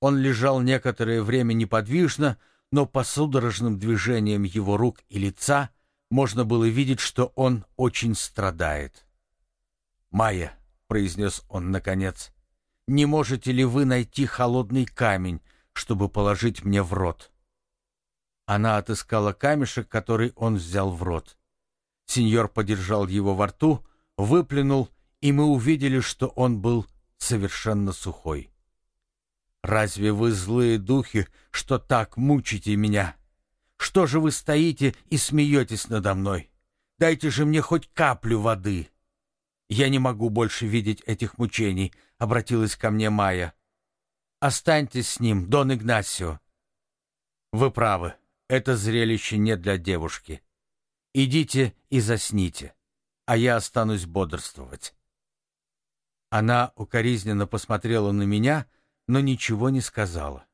Он лежал некоторое время неподвижно, но по судорожным движениям его рук и лица можно было видеть, что он очень страдает. «Майя», — произнес он наконец, — «не можете ли вы найти холодный камень, чтобы положить мне в рот?» Она отыскала камешек, который он взял в рот. Сеньор подержал его во рту, выплюнул, и мы увидели, что он был совершенно сухой. «Разве вы злые духи, что так мучите меня? Что же вы стоите и смеетесь надо мной? Дайте же мне хоть каплю воды!» «Я не могу больше видеть этих мучений», — обратилась ко мне Майя. «Останьтесь с ним, Дон Игнасио». «Вы правы, это зрелище не для девушки. Идите и засните, а я останусь бодрствовать». Она укоризненно посмотрела на меня, но ничего не сказала.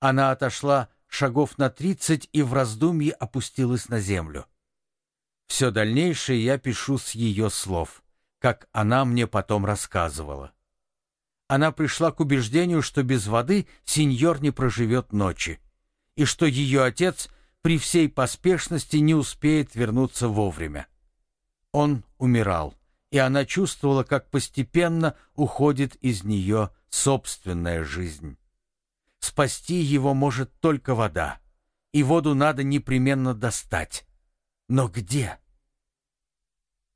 Она отошла шагов на тридцать и в раздумье опустилась на землю. Все дальнейшее я пишу с ее слов как она мне потом рассказывала. Она пришла к убеждению, что без воды сеньор не проживет ночи, и что ее отец при всей поспешности не успеет вернуться вовремя. Он умирал, и она чувствовала, как постепенно уходит из нее собственная жизнь. Спасти его может только вода, и воду надо непременно достать. Но где?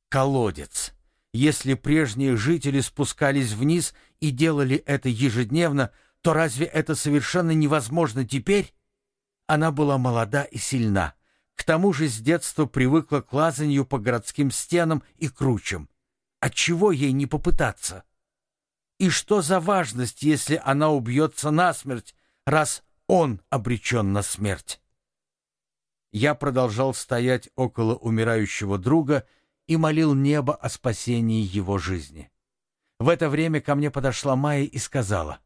Колодец. Если прежние жители спускались вниз и делали это ежедневно, то разве это совершенно невозможно теперь? Она была молода и сильна. К тому же с детства привыкла к лазанью по городским стенам и кручам. Отчего ей не попытаться? И что за важность, если она убьется насмерть, раз он обречен на смерть? Я продолжал стоять около умирающего друга и молил небо о спасении его жизни. В это время ко мне подошла Майя и сказала,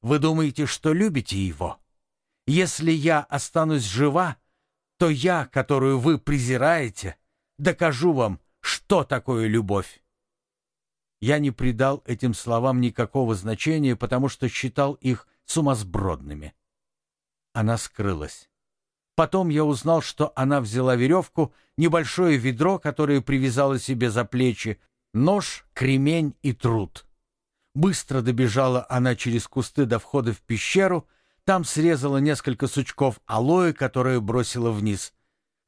«Вы думаете, что любите его? Если я останусь жива, то я, которую вы презираете, докажу вам, что такое любовь». Я не придал этим словам никакого значения, потому что считал их сумасбродными. Она скрылась. Потом я узнал, что она взяла веревку, небольшое ведро, которое привязала себе за плечи, нож, кремень и труд. Быстро добежала она через кусты до входа в пещеру, там срезала несколько сучков алоэ, которые бросила вниз.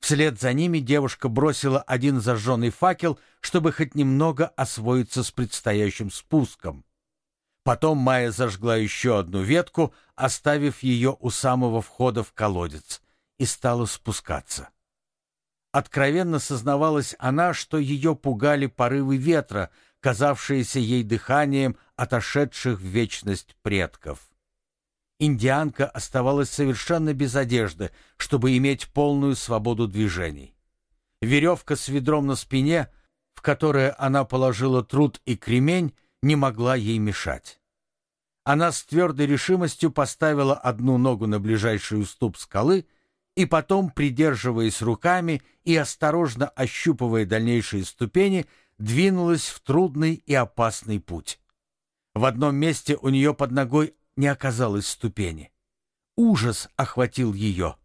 Вслед за ними девушка бросила один зажженный факел, чтобы хоть немного освоиться с предстоящим спуском. Потом Майя зажгла еще одну ветку, оставив ее у самого входа в колодец и стала спускаться. Откровенно сознавалась она, что ее пугали порывы ветра, казавшиеся ей дыханием отошедших в вечность предков. Индианка оставалась совершенно без одежды, чтобы иметь полную свободу движений. Веревка с ведром на спине, в которое она положила труд и кремень, не могла ей мешать. Она с твердой решимостью поставила одну ногу на ближайший уступ скалы и потом, придерживаясь руками и осторожно ощупывая дальнейшие ступени, двинулась в трудный и опасный путь. В одном месте у нее под ногой не оказалось ступени. Ужас охватил ее.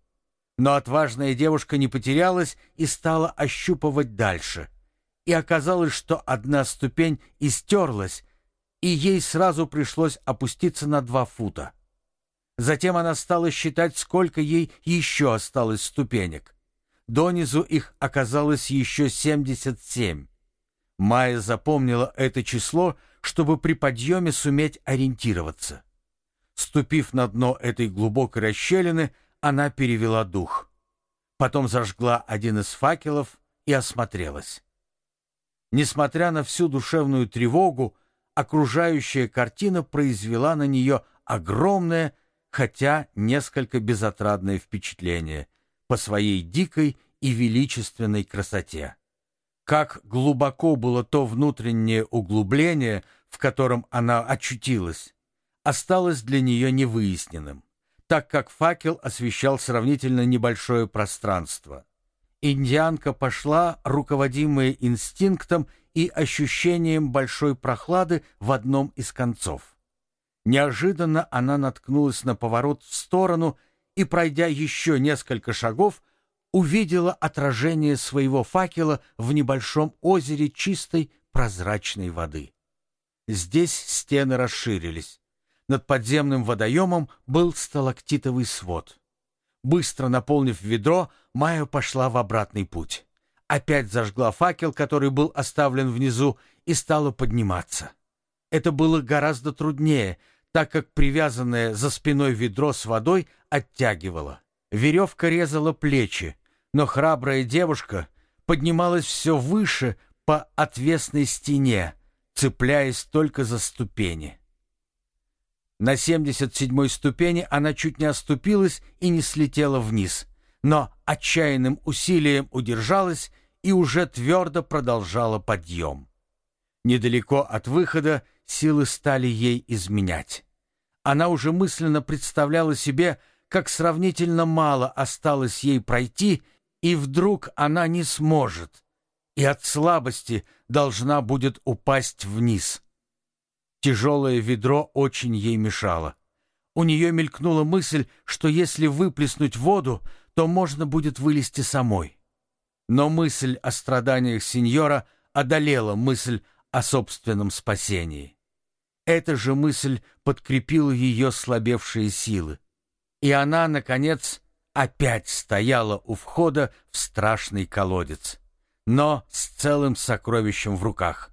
Но отважная девушка не потерялась и стала ощупывать дальше. И оказалось, что одна ступень истерлась, и ей сразу пришлось опуститься на два фута. Затем она стала считать, сколько ей еще осталось ступенек. Донизу их оказалось еще 77. Майя запомнила это число, чтобы при подъеме суметь ориентироваться. Ступив на дно этой глубокой расщелины, она перевела дух. Потом зажгла один из факелов и осмотрелась. Несмотря на всю душевную тревогу, окружающая картина произвела на нее огромное хотя несколько безотрадное впечатление по своей дикой и величественной красоте. Как глубоко было то внутреннее углубление, в котором она очутилась, осталось для нее невыясненным, так как факел освещал сравнительно небольшое пространство. Индианка пошла, руководимая инстинктом и ощущением большой прохлады в одном из концов. Неожиданно она наткнулась на поворот в сторону и, пройдя еще несколько шагов, увидела отражение своего факела в небольшом озере чистой прозрачной воды. Здесь стены расширились. Над подземным водоемом был сталактитовый свод. Быстро наполнив ведро, Майя пошла в обратный путь. Опять зажгла факел, который был оставлен внизу, и стала подниматься. Это было гораздо труднее, так как привязанное за спиной ведро с водой оттягивало. Веревка резала плечи, но храбрая девушка поднималась все выше по отвесной стене, цепляясь только за ступени. На 77-й ступени она чуть не оступилась и не слетела вниз, но отчаянным усилием удержалась и уже твердо продолжала подъем. Недалеко от выхода силы стали ей изменять. Она уже мысленно представляла себе, как сравнительно мало осталось ей пройти, и вдруг она не сможет, и от слабости должна будет упасть вниз. Тяжелое ведро очень ей мешало. У нее мелькнула мысль, что если выплеснуть воду, то можно будет вылезти самой. Но мысль о страданиях сеньора одолела мысль о собственном спасении. Эта же мысль подкрепила ее слабевшие силы. И она, наконец, опять стояла у входа в страшный колодец, но с целым сокровищем в руках.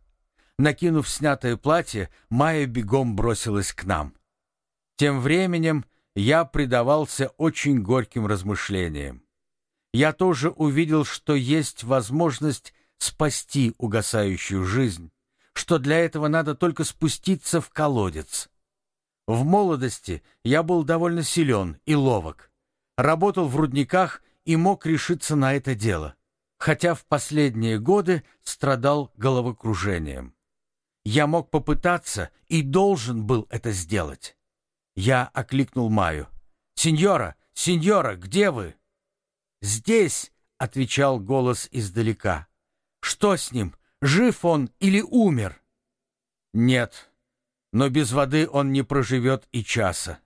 Накинув снятое платье, Майя бегом бросилась к нам. Тем временем я предавался очень горьким размышлениям. Я тоже увидел, что есть возможность спасти угасающую жизнь, что для этого надо только спуститься в колодец. В молодости я был довольно силен и ловок, работал в рудниках и мог решиться на это дело, хотя в последние годы страдал головокружением. Я мог попытаться и должен был это сделать. Я окликнул Маю. «Сеньора! Сеньора, где вы?» «Здесь!» — отвечал голос издалека. «Что с ним? Жив он или умер?» «Нет, но без воды он не проживет и часа.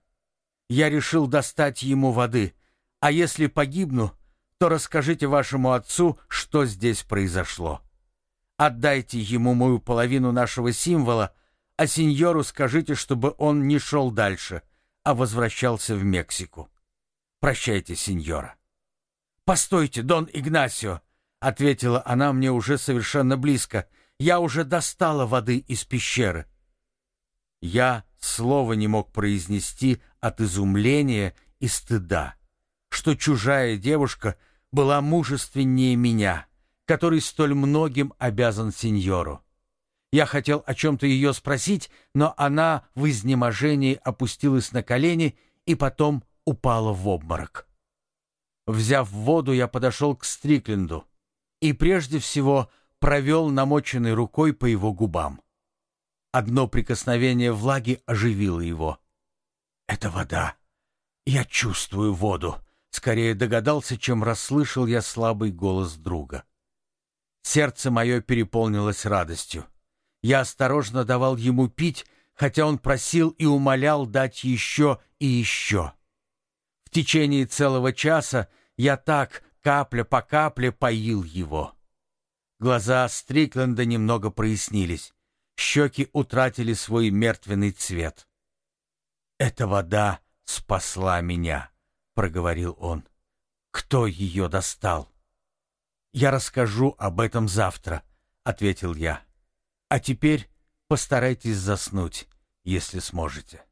Я решил достать ему воды, а если погибну, то расскажите вашему отцу, что здесь произошло. Отдайте ему мою половину нашего символа, а сеньору скажите, чтобы он не шел дальше, а возвращался в Мексику. Прощайте, сеньора». «Постойте, Дон Игнасио!» — ответила она мне уже совершенно близко. «Я уже достала воды из пещеры». Я слова не мог произнести от изумления и стыда, что чужая девушка была мужественнее меня, который столь многим обязан сеньору. Я хотел о чем-то ее спросить, но она в изнеможении опустилась на колени и потом упала в обморок. Взяв воду, я подошел к Стрикленду и прежде всего провел намоченной рукой по его губам. Одно прикосновение влаги оживило его. «Это вода. Я чувствую воду», — скорее догадался, чем расслышал я слабый голос друга. Сердце мое переполнилось радостью. Я осторожно давал ему пить, хотя он просил и умолял дать еще и еще. В течение целого часа я так, капля по капле, поил его. Глаза Стрикленда немного прояснились. Щеки утратили свой мертвенный цвет. «Эта вода спасла меня», — проговорил он. «Кто ее достал?» «Я расскажу об этом завтра», — ответил я. «А теперь постарайтесь заснуть, если сможете».